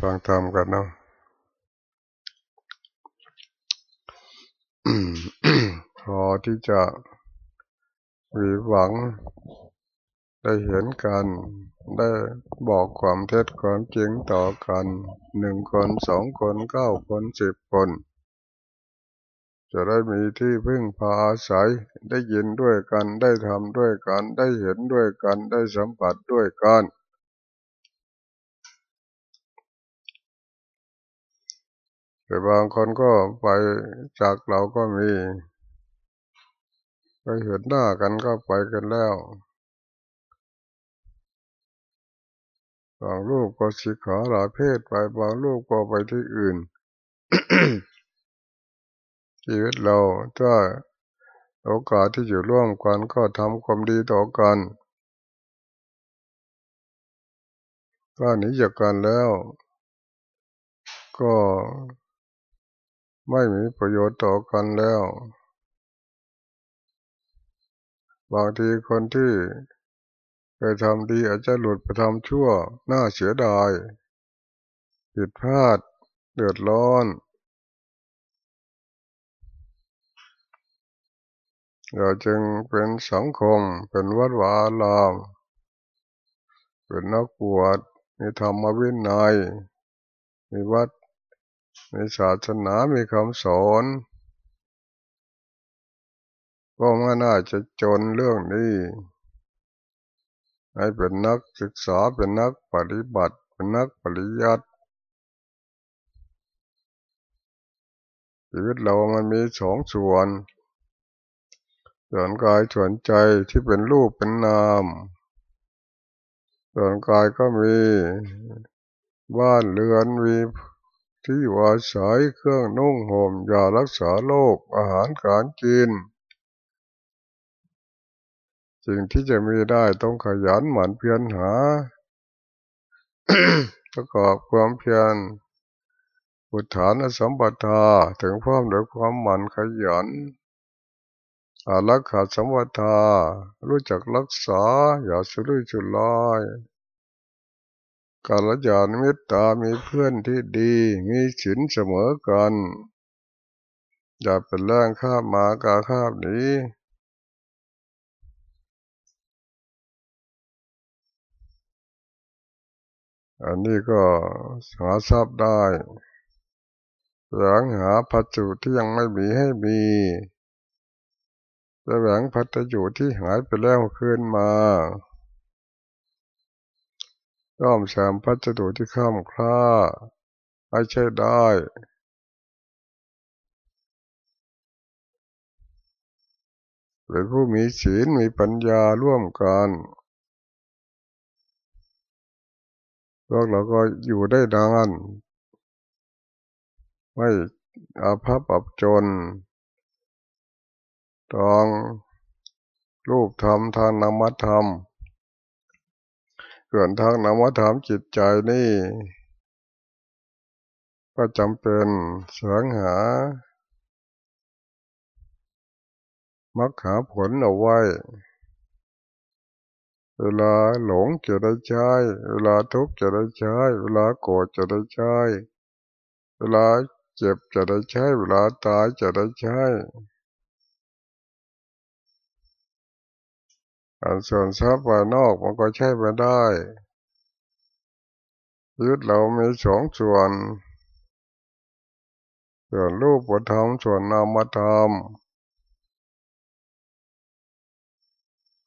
ฟังธรรมกันเนาะพอที่จะมีหวัง ได้เห็นกัน ได้บอกความเท็จความจริงต่อกันหนึ่งคนสองคนเก้าคนสิบคน จะได้มีที่พึ่งพาอาศัยได้ยินด้วยกันได้ทำด้วยกัน ได้เห็นด้วยกันได้สัมผัสด้วยกัน แต่บางคนก็ไปจากเราก็มีไปเห็นหน้ากันก็ไปกันแล้วบางลูกก็สิขาหลาเพศไปบางลูกก็ไปที่อื่นชีวิตเราถ้าโอกาสที่อยู่ร่วมกันก็ทำความดีต่อกันก็หนีจากกันแล้ว ก็ ไม่มีประโยชน์ต่อกันแล้ว บางทีคนที่เคยทำดีอาจจะหลุดไปทำชั่ว น่าเสียดายผิดพลาด เดือดร้อน เราจึงเป็นสังคม เป็นวัดวาลาม เป็นนักบวชมีธรรมวินัยมีวัด มีศาสนามีคำสอนก็ไม่น่าจะจนเรื่องนี้ ให้เป็นนักศึกษาเป็นนักปฏิบัติ เป็นนักปริยัติชีวิตเรามันมีสองส่วน ส่วนกายส่วนใจที่เป็นรูปเป็นนาม ส่วนกายก็มีบ้านเรือนมี ที่อยู่อาศัยเครื่องนุ่งห่มยารักษาโรคอาหารการกิน สิ่งที่จะมีได้ต้องขยันหมั่นเพียรหา ประกอบความเพียรบุตรฐานสมบัติถึงพร้อมด้วยความหมั่นขยันอารักขาสมบัติรู้จักรักษาอย่าสุรุ่ยสุร่าย กาลยานมิตรมีเพื่อนที่ดี มีศีลเสมอกัน อย่าเป็นแรงข้ามมากาข้ามนี้อันนี้ก็หาทราบได้แสวงหาพัจุที่ยังไม่มีให้มีแสวงพัจุที่หายไปแล้วคืนมา ย่อมแสมพัสดุที่ข้ามคล้าให้ใช้ได้เป็นผู้มีศีลมีปัญญาร่วมกันพวกเราก็อยู่ได้นานไม่อาภัพอับจนต้องรูปธรรมทางนามธรรม ส่วนทางนามธรรมจิตใจนี่ ก็จำเป็นเสวงหา มักหาผลเอาไว้ เวลาหลงจะได้ใช้ เวลาทุกข์จะได้ใช้ เวลาโกรธจะได้ใช้ เวลาเจ็บจะได้ใช้ เวลาตายจะได้ใช้ ส่วนทรัพย์ภายนอกมันก็ใช้ไม่ได้ยึดเรามีสองส่วน ส่วนรูปธรรมส่วนนามธรรม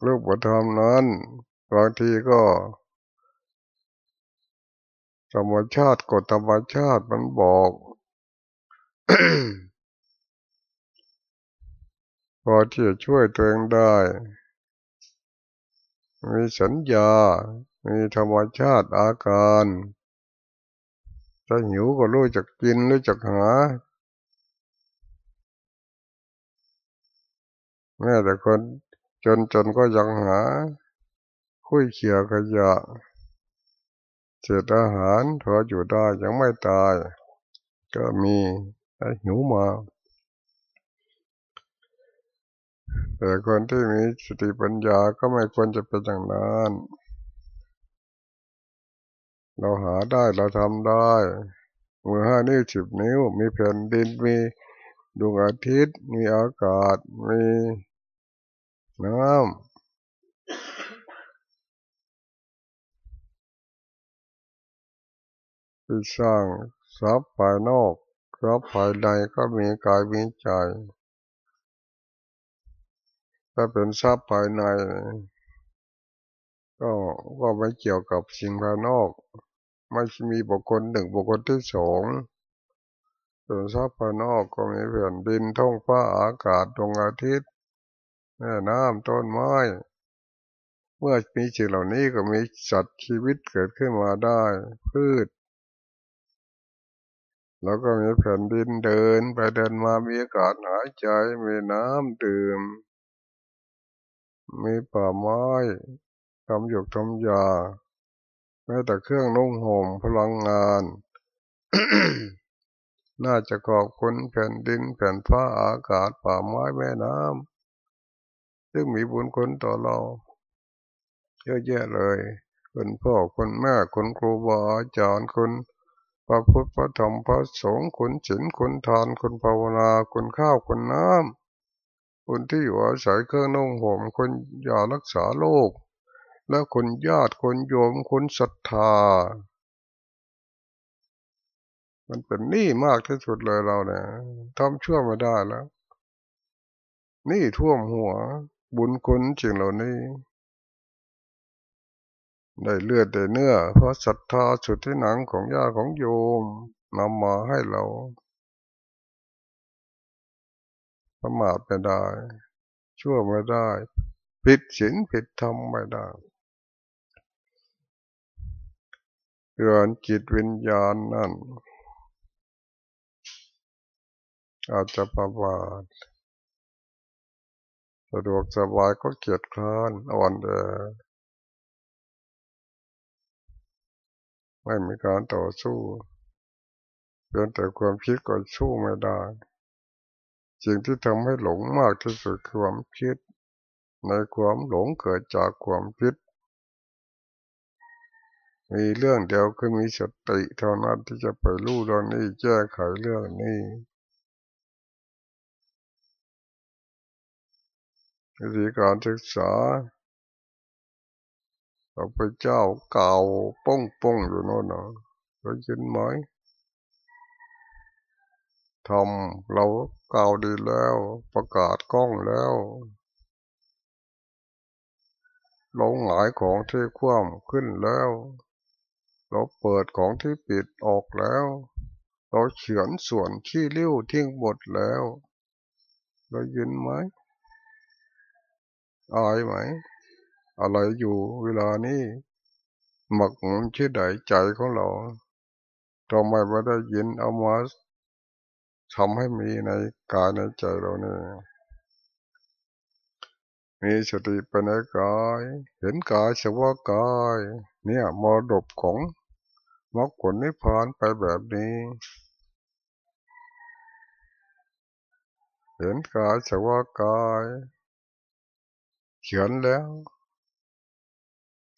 รูปธรรมนั้นบางทีก็ธรรมชาติกฎธรรมชาติมันบอกพอที่จะช่วยตัวเองได้ มีสัญญา มีธรรมชาติอาการถ้าหิวก็รู้จักกินรู้จักหา แม้แต่คนจนจนก็ยังหา คุยเขี่ยขยะเศษอาหารพออยู่ได้ยังไม่ตาย ก็มีหิวมา แต่คนที่มีสติปัญญาก็ไม่ควรจะเป็นอย่างนั้น เราหาได้เราทำได้มือห้านิ้วสิบนิ้ว มีแผ่นดินมีดวงอาทิตย์ มีอากาศ มีน้ำที่สร้างทรัพย์ภายนอกทรัพย์ภายในก็มีกายมีใจ ถ้าเป็นทรัพย์ภายใน ก็ก็ไม่เกี่ยวกับสิ่งภายนอก ไม่มีบุคคลหนึ่งบุคคลที่สองส่วนทรัพย์ภายนอกก็มีแผ่นดินท้องฟ้าอากาศดวงอาทิตย์แม่น้ำต้นไม้ เมื่อมีสิ่งเหล่านี้ก็มีสัตว์ชีวิตเกิดขึ้นมาได้ พืช แล้วก็มีแผ่นดินเดินไปเดินมามีอากาศหายใจมีน้ำดื่ม มีป่าไม้ทำหยกทำยา แม้แต่เครื่องนุ่งห่มพลังงาน น่าจะขอบคุณแผ่นดินแผ่นฟ้าอากาศป่าไม้แม่น้ำซึ่งมีบุญคุณต่อเรา เยอะแยะเลยคุณพ่อคุณแม่คุณครูบาอาจารย์คุณพระพุทธพระธรรมพระสงฆ์คุณศีลคุณทานคุณภาวนาคุณข้าวคุณน้ำ คุณที่อยู่อาศัยเครื่องนุ่งห่มคุณยารักษาโรคและคุณญาติคุณโยมคุณศรัทธา มันเป็นหนี้มากที่สุดเลยเราเนี่ยทำชั่วมาได้แล้วหนี้ท่วมหัว บุญคุณจริงเหล่านี้ได้เลือดได้เนื้อ เพราะศรัทธาสุดที่หนังของญาของโยมนำมาให้เรา ประมาทไม่ได้ ชั่วไม่ได้ ผิดศีลผิดธรรมไม่ได้เรือนจิตวิญญาณนั่น อาจจะประบาทสะดวกสบายก็เกียดคร้านอ่อนแอไม่มีการต่อสู้เพียงแต่ความคิดก็สู้ไม่ได้ สิ่งที่ทำให้หลงมากที่สุดความคิด ในความหลงเกิดจากความคิด มีเรื่องเดียวคือมีสติเท่านั้นที่จะไปรู้เรื่องนี้แก้ไขเรื่องนี้วิธีการศึกษาพระพุทธเจ้าเก่าป้องป้องอยู่โน่นนะได้ยินไหม ทำเราเก่าดีแล้ว ประกาศกล้องแล้วลงหลายของที่คว่ำขึ้นแล้ว เราเปิดของที่ปิดออกแล้ว เราเฉือนส่วนที่เลี้ยวทิ้งหมดแล้ว เรายินไหมอายไหม อะไรอยู่เวลานี้หมักหมุนชื่อใดใจของเราทำไมไม่ได้ยินเอามา ทำให้มีในกายในใจเราเนี่ยมีสติปัญญากาย เห็นกายเฉพาะกาย เนี่ยมรดกของมรรคผลนิพพานไปแบบนี้ เห็นกายเฉพาะกาย เขียนแล้ว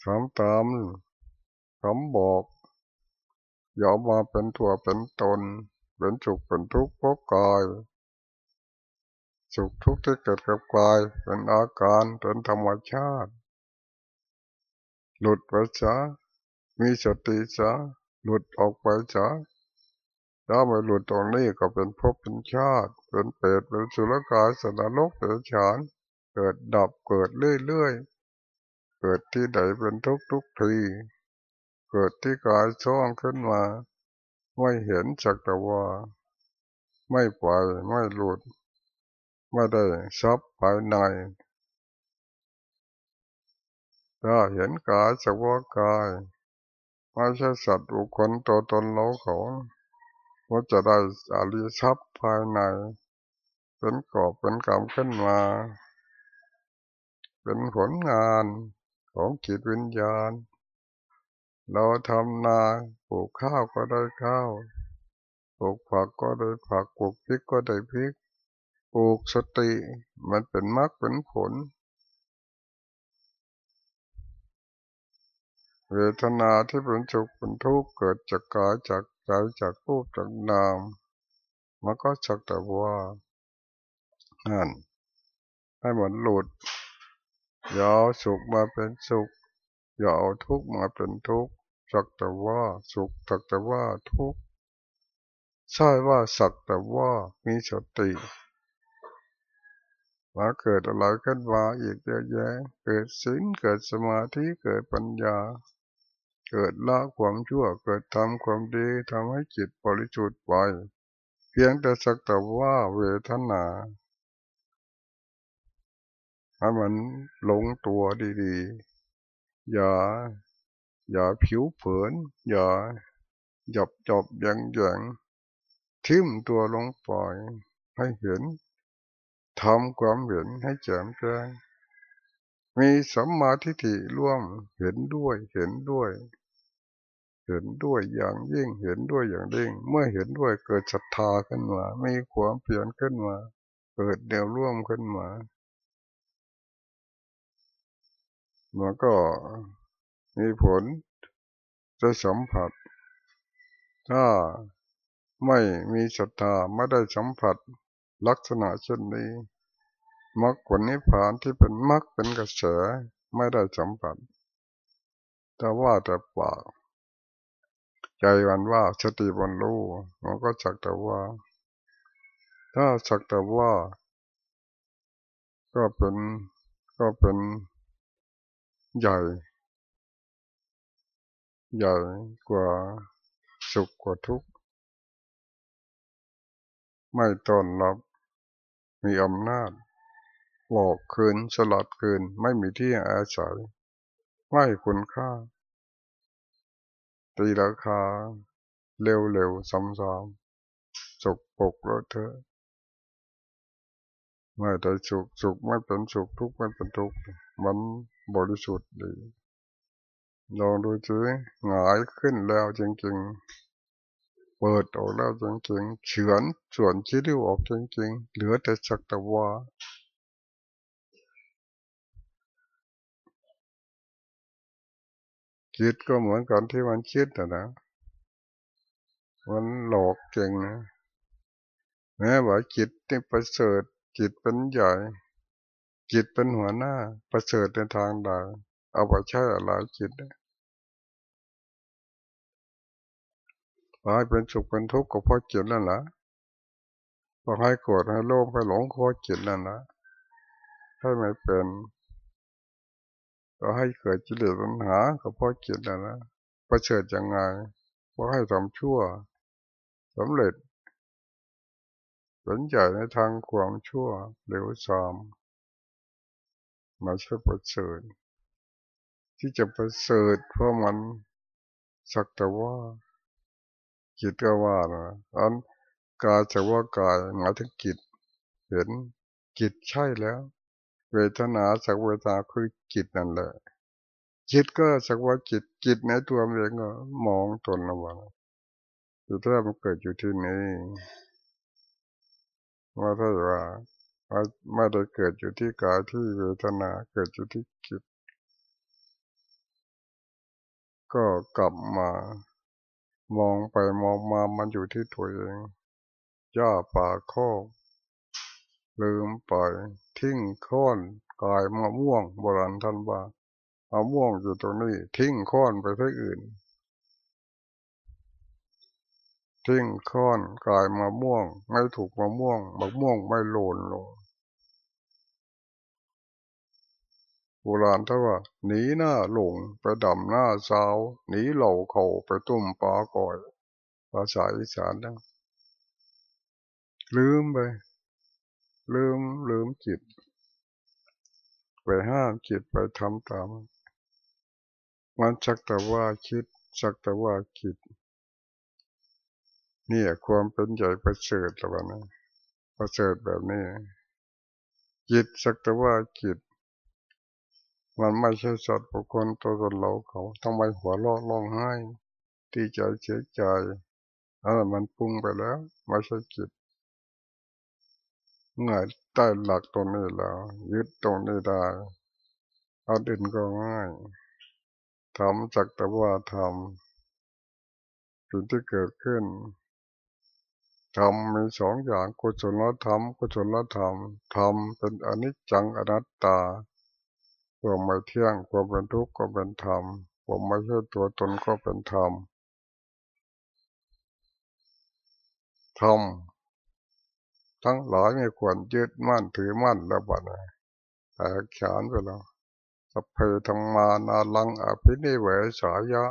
ทำตามคำบอกอย่ามาเป็นตัวเป็นตน เป็นสุขเป็นทุกข์เพราะกาย สุขทุกข์ที่เกิดกับกายเป็นอาการเป็นธรรมชาติ หลุดไปซะมีสติซะหลุดออกไปซะถ้าไม่หลุดตรงนี้ก็เป็นภพเป็นชาติ เป็นเปรตเป็นสุรกายสนรกเป็นฉาน เกิดดับเกิดเรื่อยๆ เกิดที่ใดเป็นทุกทุกที เกิดที่กายซ้อนขึ้นมา ไม่เห็นจักแต่ว่าไม่ปล่อยไม่หลุด ไม่ได้ซับภายในถ้าเห็นกายสักว่ากายไม่ใช่สัตว์บุคคลตัวตนเราเขาว่าจะได้อริทรัพย์ภายใน เป็นกอบเป็นกรรมขึ้นมา เป็นผลงานของจิตวิญญาณ เราทำนาปลูกข้าวก็ได้ข้าวปลูกผักก็ได้ผักปลูกพริกก็ได้พริกปลูกสติมันเป็นมรรคเป็นผล เวทนาที่เป็นสุขเป็นทุกข์เกิดจากกายจากใจจากรูปจากนาม มันก็สักแต่ว่านั่นให้เหมือนหลุดอย่าเอาสุขมาเป็นสุขอย่าเอาทุกข์มาเป็นทุกข์ สักแต่ว่าสุขสักแต่ว่าทุกข์ใช่ว่าสักแต่ว่ามีสติมาเกิดอะไรขึ้นมาอีกเยอะแยะ เกิดศีลเกิดสมาธิเกิดปัญญา เกิดละความชั่วเกิดทำความดีทำให้จิตบริสุทธิ์ไปเพียงแต่สักแต่ว่าเวทนาให้มันหลงตัวดีๆ อย่า อย่าผิวเผิน อย่าหยับจบยังยังทิ่มตัวลงปล่อยให้เห็นทำความเห็นให้แจ่มแจ้งมีสัมมาทิฏฐิร่วมเห็นด้วยเห็นด้วย เห็นด้วยอย่างยิ่งเห็นด้วยอย่างยิ่ง เมื่อเห็นด้วยเกิดศรัทธาขึ้นมามีความเปลี่ยนขึ้นมาเกิดแนวร่วมขึ้นมามันก็ มีผลจะสัมผัส ถ้าไม่มีศรัทธาไม่ได้สัมผัสลักษณะเช่นนี้มรรคผลนิพพานที่เป็นมรรคเป็นกระแสไม่ได้สัมผัสแต่ว่าแต่ปากใจวันว่าสติบันรู้มันก็สักแต่ว่า ถ้าสักแต่ว่า ก็เป็นก็เป็นใหญ่ ใหญ่กว่าสุขกว่าทุกข์ ไม่ต้อนรับ มีอำนาจบอกคืนสลัดคืนไม่มีที่อาศัยไม่คุณค่า ตีราคา เร็วๆซ้ำๆสุกปกแล้วเธอไม่ได้สุขสุขไม่เป็นสุขทุกข์ไม่เป็นทุกข์มันบริสุทธิ์ดี ลองดูสิหงายขึ้นแล้วจริงๆ เปิดออกแล้วจริงๆ เฉือนส่วนชี้ริ้วออกจริงๆ เหลือแต่สักแต่ว่าคิดก็เหมือนกันที่มันคิดนะนะ มันหลอกเก่งนะ แม้ว่าจิตนี่ประเสริฐจิตเป็นใหญ่ จิตเป็นหัวหน้า ประเสริฐในทางใดเอาไปใช้อะไรจิต พอให้เป็นสุขเป็นทุกข์ก็เพราะจิตนั่นแหละพอให้โกรธให้โลภให้หลงก็เพราะจิตนั่นแหละถ้าไม่เป็นก็ให้เกิดจิตปัญหาก็เพราะจิตนั่นแหละประเสริฐยังไงเพราะให้ทำชั่วสำเร็จสนใจในทางความชั่วเร็วซามมาช่วยประเสริฐที่จะประเสริฐเพราะมันสักแต่ว่า จิตก็ว่านะอันกายจะว่ากายหมายถึงจิต เห็นจิตใช่แล้ว เวทนาสักเวทนาคือจิตนั่นแหละจิตก็สักว่าจิตจิตในตัวเองก็มองตนระวังอยู่ถ้ามันเกิดอยู่ที่นี่ว่าถ้าว่าไม่ได้เกิดอยู่ที่กายที่เวทนาเกิดอยู่ที่จิต ก็กลับมา มองไปมองมามันอยู่ที่ตัวเองย่าป่าข้อลืมไปทิ้งค้อนกายมะม่วงโบราณท่านว่ามะม่วงอยู่ตรงนี้ ทิ้งค้อนไปที่อื่น ทิ้งค้อนกายมะม่วง ไม่ถูกมะม่วงมะม่วงไม่โลนลง โบราณท่าว่าหนีหน้าหลงไปดำหน้าสาวหนีเหล่าเขาไปตุ้มปลาก่อยภาษาอีสานนะลืมไป ลืมลืมจิต ไปห้ามจิตไปทำตาม มันสักแต่ว่าคิดสักแต่ว่าคิดนี่ความเป็นใหญ่ประเสริฐแล้วนะประเสริฐแบบนี้จิตสักแต่ว่าจิต มันไม่ใช่สัตว์บุคคลตัวตนเราเขาทำไมหัวเราะร้องไห้ดีใจเสียใจอะไรมันปรุงไปแล้วไม่ใช่จิตง่ายใต้หลักตรงนี้แล้ว ยึดตรงนี้ได้เอาดินก็ง่ายทำจักแต่ว่าทำสิ่งที่เกิดขึ้นทำมีสองอย่างกุศลธรรมกุศลธรรมธรรมเป็นอนิจจังอนัตตา ความไม่เที่ยงความเป็นทุกข์ก็เป็นธรรมความไม่ใช่ตัวตนก็เป็นธรรมธรรมทั้งหลายไม่ควรยึดมั่นถือมั่นแล้วบัดนี้แต่ขานไปแล้วสัพเพธรรมานาลังอภินิเวสายะ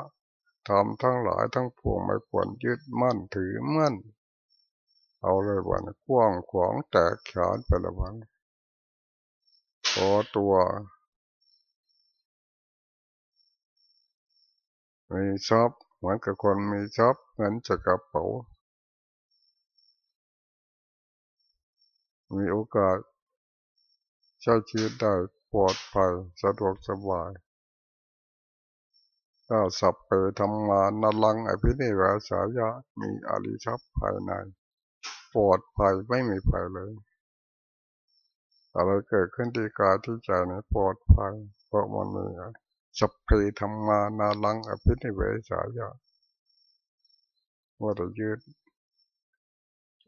ทำทั้งหลายทั้งปวงไม่ควรยึดมั่นถือมั่น เอาเลยวันกว้างขวางแตกขานไปละวันพอตัว มีทรัพย์เหมือนกับคนมีทรัพย์เงินจะกระเป๋า มีโอกาสใช้ชีวิตได้ปลอดภัยสะดวกสบายถ้าสับไปทำงานนลังอภินิวาสายะมีอริชับภายในปลอดภัยไม่มีภัยเลยอะไรเกิดขึ้นที่กายที่ใจนี่ปลอดภัยเพราะมันมี สัพเพธรรมานาลังอภินิเวสายะว่าจะยืด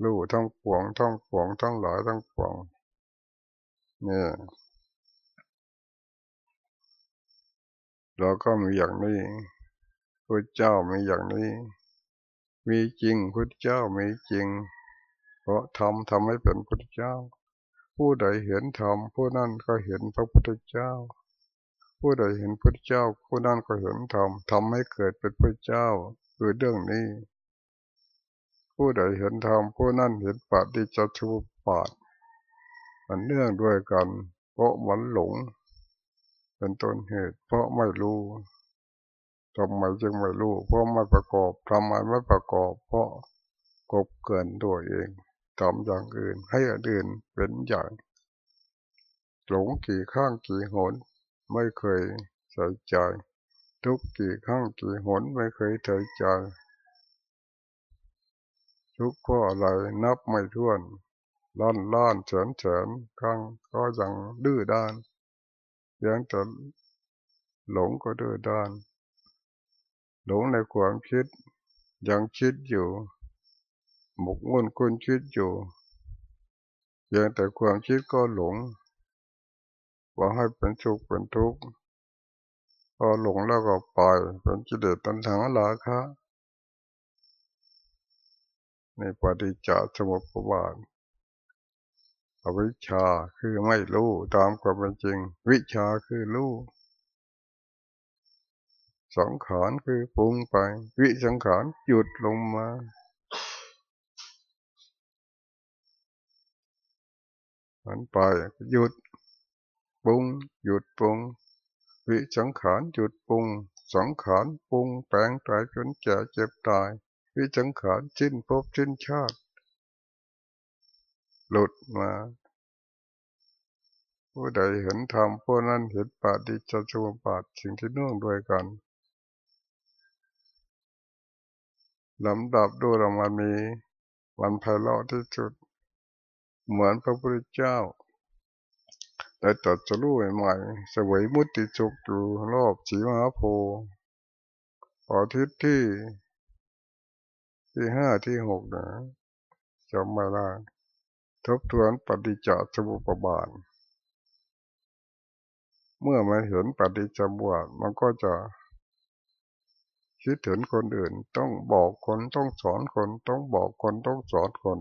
รู้ทั้งปวงทั้งปวงทั้งหลายทั้งปวงเนี่ยเราก็มีอย่างนี้พระเจ้ามีอย่างนี้ มีจริงพระเจ้ามีจริง เพราะธรรมทำให้เป็นพระเจ้า ผู้ใดเห็นธรรมผู้นั้นก็เห็นพระพุทธเจ้า ผู้ใดเห็นพระเจ้าผู้นั้นก็เห็นธรรมทำให้เกิดเป็นพระเจ้าคือเรื่องนี้ ผู้ใดเห็นธรรมผู้นั้นเห็นปฏิจจสมุปบาทมันเนื่องด้วยกัน เพราะมันหลง เป็นต้นเหตุ เพราะไม่รู้ทำไมจึงไม่รู้ เพราะไม่ประกอบทำไมไม่ประกอบ เพราะกบเกินตัวเองทำอย่างอื่นให้อื่นเป็นอย่างหลงกี่ข้างกี่หน ไม่เคยใส่ใจ ทุกกี่ข้งกี่หนไม่เคยใส่ใจ ทุกข์เพราะอะไรนับไม่ถ้วนล้านล้านเฉินเฉินครั้งก็ยังดื้อด้านยังจะหลงก็ดื้อด้าน หลงในความคิด ยังคิดอยู่ หมกมุ่นคุณคิดอยู่ยังแต่ความคิดก็หลง ว่าให้เป็นสุขเป็นทุกข์พอหลงแล้วก็ปล่อยเป็นจิเดตันถังลาคะในปฏิจจสมุปบาทอวิชชาคือไม่รู้ตามความเป็นจริง วิชาคือรู้สังขารคือปรุงไป วิสังขารหยุดลงมา มันไปหยุด ปรุง หยุดปรุง วิสังขารหยุดปรุง สังขารปรุงแปลงตายจนแก่เจ็บตาย วิจังขารชิ้นพบชิ้นชาติ หลุดมา ผู้ใดเห็นธรรมผู้นั้นเห็นปาฏิจจสมุปบาทสิ่งที่น่วงด้วยกันลำดับดูเรามามีวันไพเราะที่สุด เหมือนพระพุทธเจ้า ได้ตัดจะรู้ใหม่สวยมุติจุกอยู่รอบสีมหาโพธิ์อาทิตย์ที่ ที่ห้าที่หกนะจำไม่ได้ทบทวนปฏิจจสมุปบาท เมื่อมาเห็นปฏิจจบาทมันก็จะ คิดถึงคนอื่น ต้องบอกคนต้องสอนคน ต้องบอกคนต้องสอนคน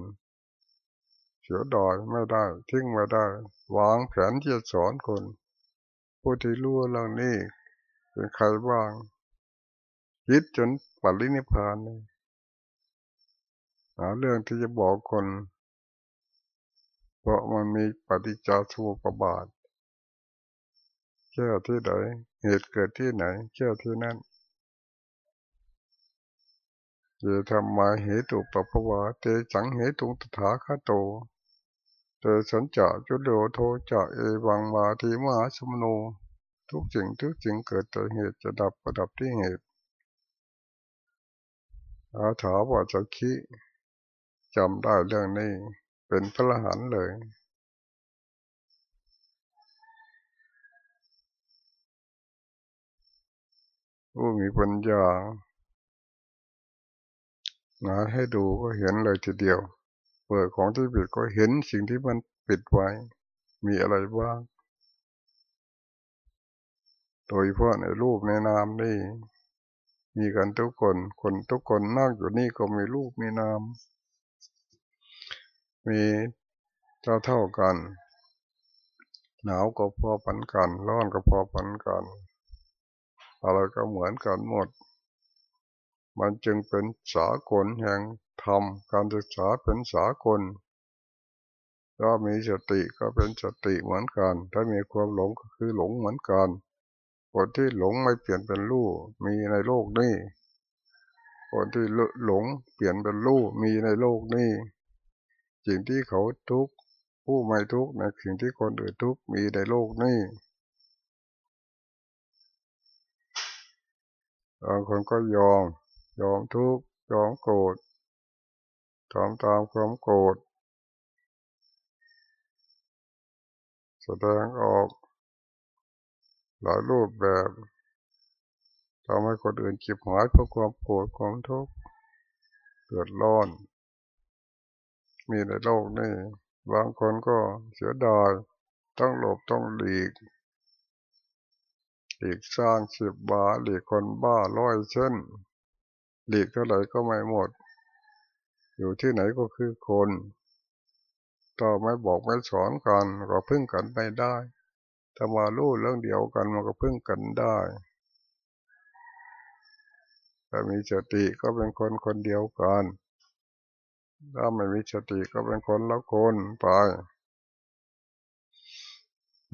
สียดอยไม่ได้ ทิ้งไม่ได้ วางแผนที่จะสอนคนผู้ที่รู้เรื่องนี้เป็นใครบ้างคิดจนปรินิพานเลยหาเรื่องที่จะบอกคน เพราะมันมีปฏิจจสมุปบาทเชื่ที่ไหนเหตุเกิดที่ไหนเชื่ที่นั่นจะทำมาเหตุปปวาเตจังเหตุตถาคตโต เตสันจะจุโดโทจะเอวังมาทีมหาสมโนทุกสิ่งทุกสิ่งเกิดแต่เหตุจะดับประดับที่เหตุอาถาวาจะคิจำได้เรื่องนี้เป็นพระหันเลย ผู้มีปัญญาหาให้ดูก็เห็นเลยทีเดียว เปิดของที่ปิดก็เห็นสิ่งที่มันปิดไว้ มีอะไรบ้าง โดยเพราะในรูปในนามนี่ มีกันทุกคน คนทุกคนนั่งอยู่นี่ก็มีรูปมีนาม มีเท่าเท่ากัน หนาวก็พอปันกัน ร้อนก็พอปันกัน อะไรก็เหมือนกันหมด มันจึงเป็นสากลแห่ง ธรรมการศึกษาเป็นสากลถ้ามีสติก็เป็นสติเหมือนกัน ถ้ามีความหลงก็คือหลงเหมือนกันคนที่หลงไม่เปลี่ยนเป็นรู้มีในโลกนี้คนที่หลงเปลี่ยนเป็นรู้มีในโลกนี้สิ่งที่เขาทุกข์ผู้ไม่ทุกข์ในสิ่งที่คนอื่นทุกข์มีในโลกนี้บางคนก็ยอม ยอมทุกข์ยอมโกรธ ทำตามความโกรธแสดงออก หลายรูปแบบทำให้คนอื่นจิบหายเพราะความโกรธความทุกข์เดือดร้อน มีในโลกนี้บางคนก็เสียดายต้องหลบต้องหลีกหลีกสร้างสิบบาหลีกคนบ้าร้อยเช่นหลีกเท่าไหร่ก็ไม่หมด อยู่ที่ไหนก็คือคนต่อไม่บอกไม่สอนกันก็พึ่งกันไม่ได้ถ้ามาลู่เรื่องเดียวกันมันก็พึ่งกันได้ถ้ามีสติก็เป็นคนคนเดียวกันถ้าไม่มีสติก็เป็นคนละคนไป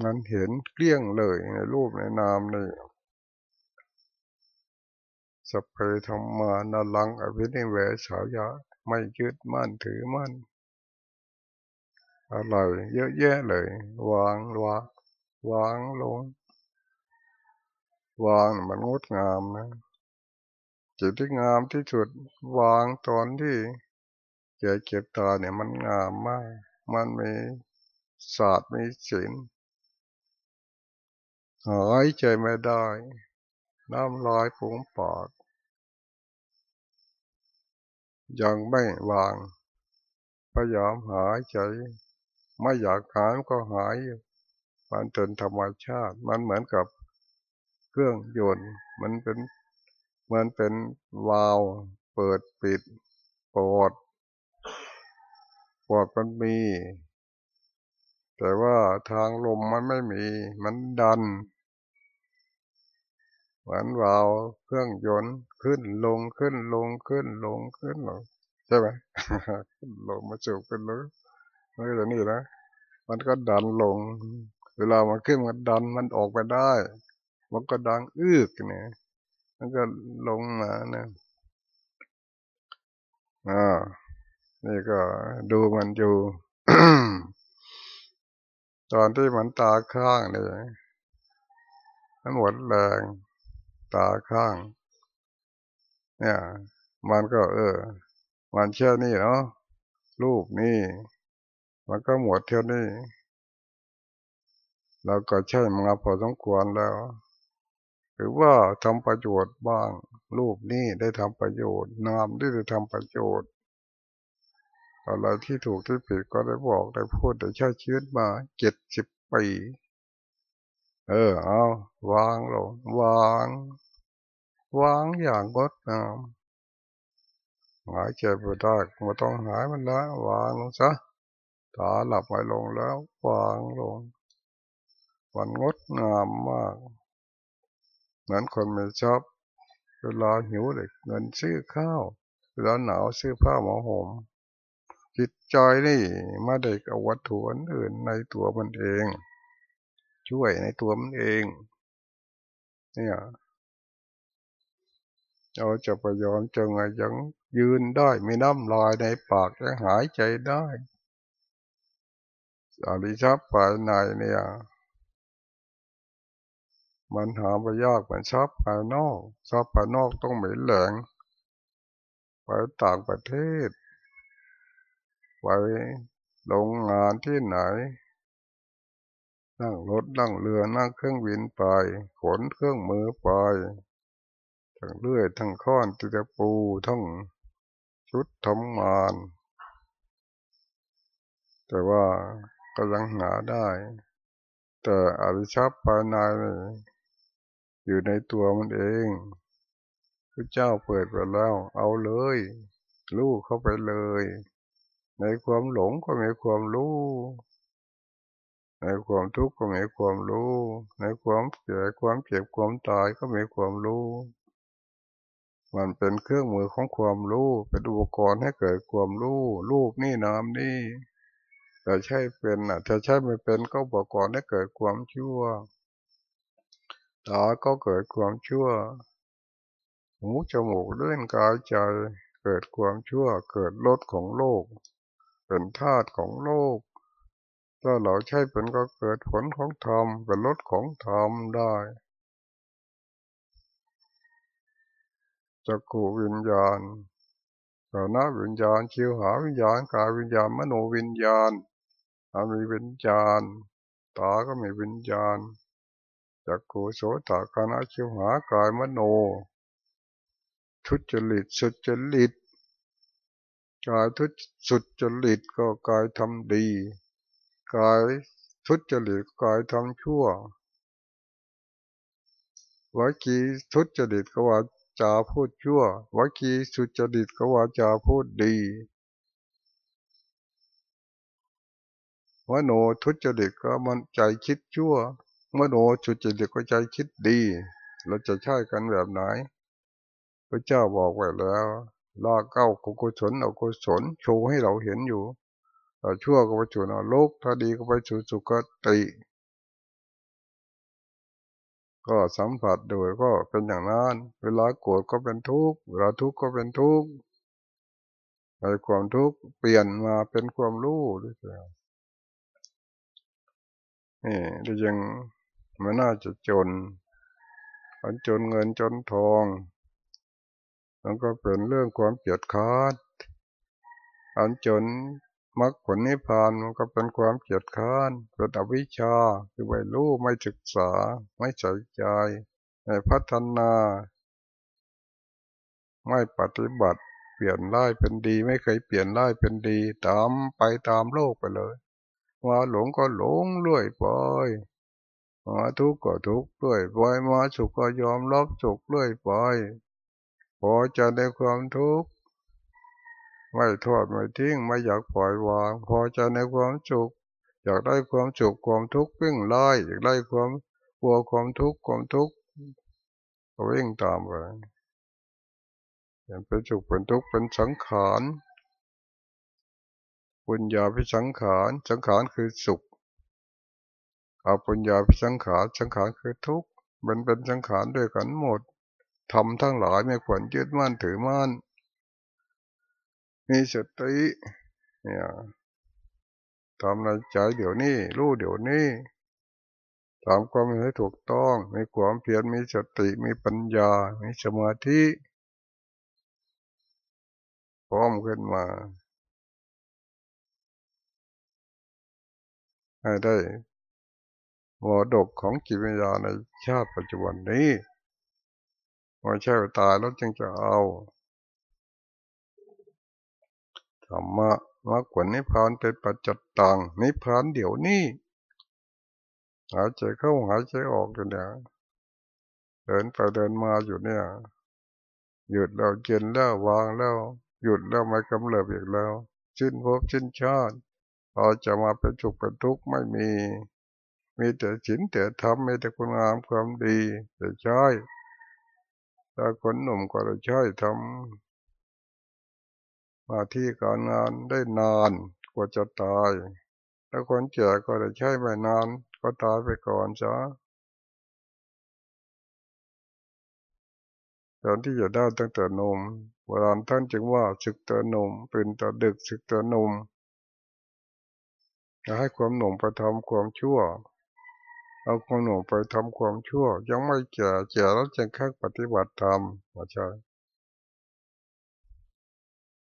นั้นเห็นเกลี้ยงเลยในรูปในนามนี่สเปธรรมานาลังอภินิเวสายะ ไม่ยึดมั่นถือมั่นอะไรเยอะแยะเลย วางวางวางลง วางมันงดงามนะจิตที่งามที่สุด วางตอนที่เจ็บเจ็บตาเนี่ยมันงามมาก มันมีศาสตร์มีศิลป์หายใจไม่ได้ น้ำลายผงปาก ยังไม่วาง พยายามหายใจ ไม่อยากหายก็หาย มันเป็นธรรมชาติ มันเหมือนกับเครื่องยนต์ มันเป็นเหมือนเป็นวาล์วเปิดปิดปอดปอดมันมี แต่ว่าทางลมมันไม่มี มันดัน เหมือนวาวเครื่องยนต์ ขึ้นลงขึ้นลงขึ้นลงขึ้นลงใช่ไหมขึ้นลงมาจูบขึ้นลงไม่ใช่นี่นะมันก็ดันลง เวลามันขึ้นมันดันมันออกไปได้ มันก็ดังอึกเนี่ยมันก็ลงมาเนี่ยอ่านี่ก็ดูมันอยู่ตอนที่มันตาข้างเนี่ยมันหมดแรงตาข้าง เนี่ย มันก็ เออ มันเชื่อนี่เนาะรูปนี่ มันก็หมดเท่านี้เราก็ใช้มาพอสมควรแล้ว หรือว่าทำประโยชน์บ้าง รูปนี้ได้ทำประโยชน์ นามได้ได้ทำประโยชน์อะไรที่ถูกที่ผิดก็ได้บอกได้พูดได้ใช้ชีวิตมาเจ็ดสิบปี เออ เอาวางลงวาง วางอย่างงดงามหายใจไปได้ไม่ต้องหายมันแล้ววางลงซะตาหลับไปลงแล้ววางลงมันงดงามมากเหมือนคนไม่ชอบเวลาหิวเลยเงินซื้อข้าว เวลาหนาวซื้อผ้าหมอห่มจิตใจนี่ม่ได้กับวัตถุอื่นในตัวมันเอง ช่วยในตัวมันเอง เนี่ย เราจะพยายามจะไงยังยืนได้มีน้ำลายในปากยังหายใจได้อริชับภายในเนี่ยมันหาไปยากมันชอบภายนอกชอบภายนอกต้องเหม็นแหลงไปต่างประเทศ ไปโรงงานที่ไหน นั่งรถนั่งเรือนั่งเครื่องบินไป ขนเครื่องมือไป ทั้งเลื่อยทั้งค้อนตะปูทั้งชุดทำงาน แต่ว่าก็ยังหาได้ แต่อริชภายในอยู่ในตัวมันเองพระเจ้าเปิดไปแล้ว เอาเลยรู้เข้าไปเลย ในความหลงก็มีความรู้ ในความทุกข์ก็มีความรู้ ในความเจ็บความเจ็บความตายก็มีความรู้ มันเป็นเครื่องมือของความรู้ เป็นอุปกรณ์ให้เกิดความรู้ รูปนี่นามนี่แต่ใช่เป็นอะถ้าใช่ไม่เป็นก็อุปกรณ์ให้เกิดความชั่วตาก็เกิดความชั่ว หูจมูกเลื่อนกายใจ เกิดความชั่ว เกิดลดของโลก เป็นธาตุของโลก ถ้าเราใช้เป็นก็เกิดผลของธรรมเป็นลดของธรรมได้ จักขูวิญญาณกานาวิญญาณชิวหาวิญญาณกายวิญญาณมโนวิญญาณอามีวิญญาณตาก็มีวิญญาณจักขูโสตคานาชิวหากายมโน ทุจริตสุจริตกายทุสุจริตก็กายทำดีกายทุจริตกายทำชั่ววจีทุจริตก็ว่า จาพูดชั่ววจีสุจริตก็ว่าจาพูดดีมโนทุจริตก็มันใจคิดชั่วมโนสุจริตก็ใจคิดดี เราจะใช้กันแบบไหน พระเจ้าบอกไว้แล้วลาเก้ากุศลอกุศลโชว์ให้เราเห็นอยู่ชั่วก็ไปสู่นรกถ้าดีก็ไปสู่สุคติ ก็สัมผัสโดยก็เป็นอย่างนั้น เวลาโกรธก็เป็นทุกข์เวลาทุกข์ก็เป็นทุกข์ในความทุกข์เปลี่ยนมาเป็นความรู้ด้วยกันนี่ดิยังมันน่าจะจนมันจนเงินจนทองมันก็เป็นเรื่องความเกียดค้านอันจน มรรคผลนิพพานมันก็เป็นความเกียดค้านเป็นอวิชชาคือไม่รู้ไม่ศึกษา ไม่ใส่ใจไม่พัฒนา ไม่ปฏิบัติเปลี่ยนร้ายเป็นดี ไม่เคยเปลี่ยนร้ายเป็นดี ตามไปตามโลกไปเลยมาหลงก็หลงเรื่อยไปมาทุกข์ก็ทุกข์เรื่อยไปมาสุขก็ยอมรับสุขเรื่อยไปพอจะในความทุกข์ ไม่ทอดไม่ทิ้งไม่อยากปล่อยวาง พอใจในความสุขอยากได้ความสุขความทุกข์วิ่งไล่อยากได้ความกลัวความทุกข์ความทุกข์ก็วิ่งตามไปเป็นสุขเป็นทุกข์เป็นสังขารปุญญาพิสังขารสังขารคือสุขอาปุญญาพิสังขารสังขารคือทุกข์มันเป็นสังขารด้วยกันหมดทำทั้งหลายไม่ควรยึดมั่นถือมั่น มีสติเนี่ยทำในใจเดี๋ยวนี้รู้เดี๋ยวนี้ทำความให้ถูกต้อง มีความเพียรมีสติมีปัญญา มีสมาธิพร้อมขึ้นมาให้ได้มรดกของจิตวิญญาณในชาติปัจจุบันนี้ไม่ใช่ตายแล้วจึงจะเอา ธรรมะมรรคผลนิพพานเป็นปัจจตังนิพพานเดี๋ยวนี้หายใจเข้าหายใจออกอยู่เนี่ยเดินไปเดินมาอยู่เนี่ย หยุดแล้วเย็นแล้ววางแล้ว หยุดแล้วไม่กำเริบอีกแล้วชิ้นภพชิ้นชาติเราจะมาเป็นสุขเป็นทุกข์ไม่มี มีแต่ฉินแต่ทำมีแต่คุณงามความดีแต่ใช่ถ้าคนหนุ่มก็ใช่ทำ มาที่การงานได้นานกว่าจะตาย ถ้าคนแก่ก็ได้ใช้ไม่นานก็ตายไปก่อนจ้ะตอนที่จะได้ตั้งแต่นมโบราณท่านจึงว่าศึกแต่นมเป็นแต่ดึกศึกแต่นมจะให้ความหนุ่มไปทำความชั่ว เอาความหนุ่มไปทำความชั่ว ยังไม่แก่แก่แล้วจึงข้าปฏิบัติธรรมว่าใช่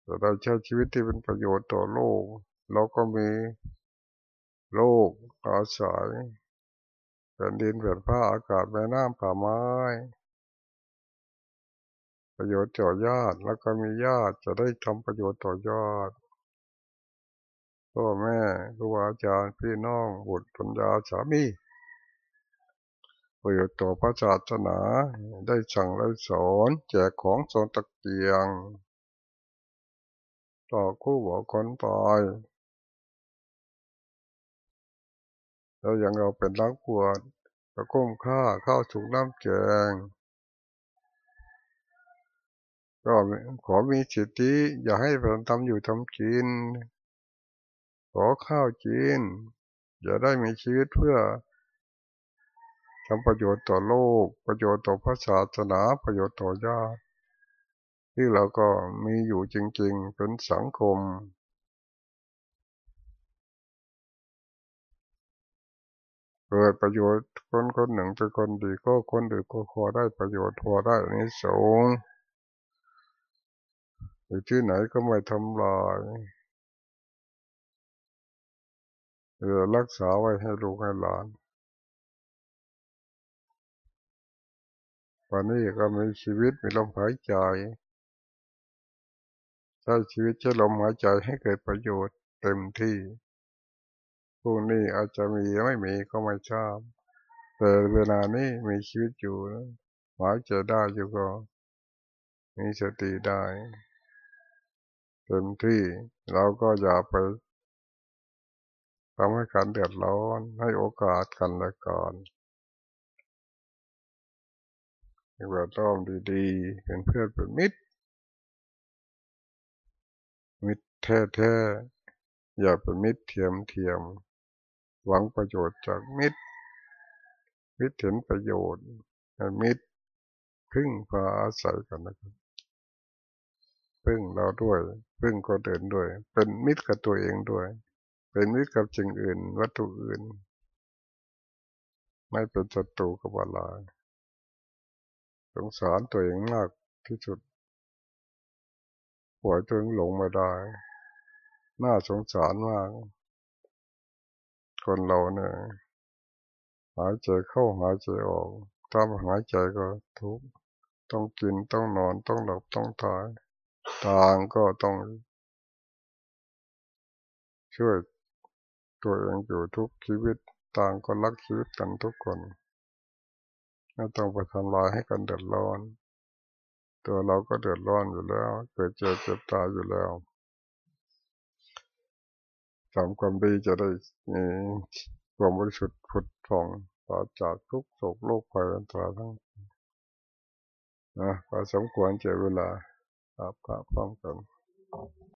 แต่เราใช้ชีวิตที่เป็นประโยชน์ต่อโลก เราก็มีโลกอาศัยแผ่นดินแผ่นผ้าอากาศแม่น้ำป่าไม้ ประโยชน์ต่อญาติแล้วก็มีญาติจะได้ทำประโยชน์ต่อญาติพ่อแม่ครูอาจารย์พี่น้องบุตรปัญญาสามีประโยชน์ต่อพระศาสนาได้สั่งได้สอนแจกของสอนตะเกียง ต่อคู่บอกคนตายแล้วยังเราเป็นนักบวชก็คุ้มค่าข้าวถุงน้ำแกงก็ขอมีสิทธิอย่าให้เราทำอยู่ทำกิน ขอข้าวกินอย่าได้มีชีวิตเพื่อทำประโยชน์ต่อโลก ประโยชน์ต่อพระศาสนาประโยชน์ต่อญาติ ที่เราก็มีอยู่จริง ๆ เป็นสังคม เกิดประโยชน์คนคนหนึ่งเป็นคนดีก็คนอื่นก็ขอได้ประโยชน์พอได้นี้สูงอยู่ที่ไหนก็ไม่ทำลายเออรักษาไว้ให้ลูกให้หลานวันนี้ก็มีชีวิตมีลมหายใจ ใช้ชีวิตใช้ลมหายใจให้เกิดประโยชน์เต็มที่พรุ่งนี้อาจจะมีไม่มีก็ไม่ทราบแต่เวลานี้มีชีวิตอยู่หายใจได้อยู่ก็ มีสติได้เต็มที่เราก็อย่าไปทำให้กันเดือดร้อนให้โอกาสกันละกันแวดล้อมดีๆเป็นเพื่อนเป็นมิตร มิตรแท้ๆ อย่าเป็นมิตรเทียมเทียม หวังประโยชน์จากมิตร มิตรเห็นประโยชน์มิตรพึ่งพาอาศัยกันนะครับพึ่งเราด้วยพึ่งคนอื่นด้วย เป็นมิตรกับตัวเองด้วย เป็นมิตรกับสิ่งอื่น วัตถุอื่น ไม่เป็นศัตรูกับอะไรสงสารตัวเองมากที่สุด ล่อยตัวเองหลงมาได้ น่าสงสารมาก คนเราเนี่ยหายใจเข้าหายใจออกถ้าหายใจก็ทุกต้องกินต้องนอนต้องหลับต้องทายต่างก็ต้อง ช่วยตัวเองอยู่ทุกชีวิตต่างก็รักชีวิตกันทุกคนไม่ต้องไปทำลายให้กันเดือดร้อน ตัวเราก็เดือดร้อนอยู่แล้ว เกิดเจ็บเจ็บตายอยู่แล้วทำความดีจะได้มีความบริสุทธิ์ผุดผ่องปราศจากทุกโศกโรคภัยอันตรายทั้งนะพอสมควรเจอเวลาครับครับพร้อมกัน